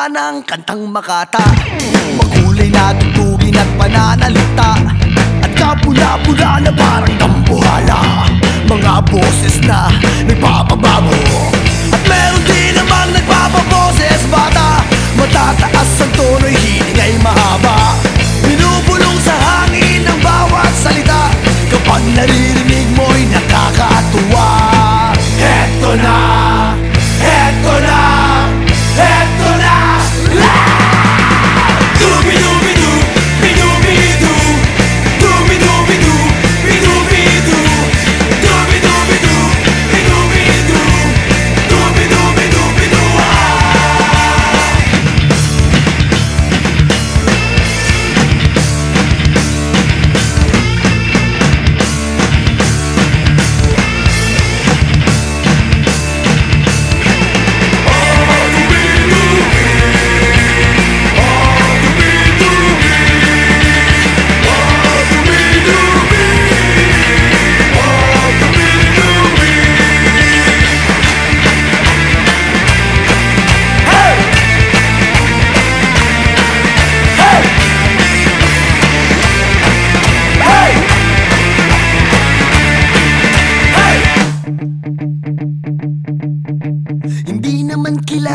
Gumagawa ng kantang makata. Makulay na tutugin at pananalita. At kapula-pula na parang dambuhala Mga boses na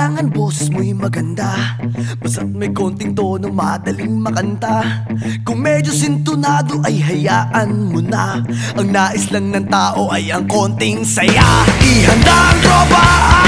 kailangan boss mo'y maganda. Basta't may konting tono madaling makanta. Kung medyo sintonado ay hayaan mo na. Ang nais lang ng tao ay ang konting saya. Ihanda ang tropa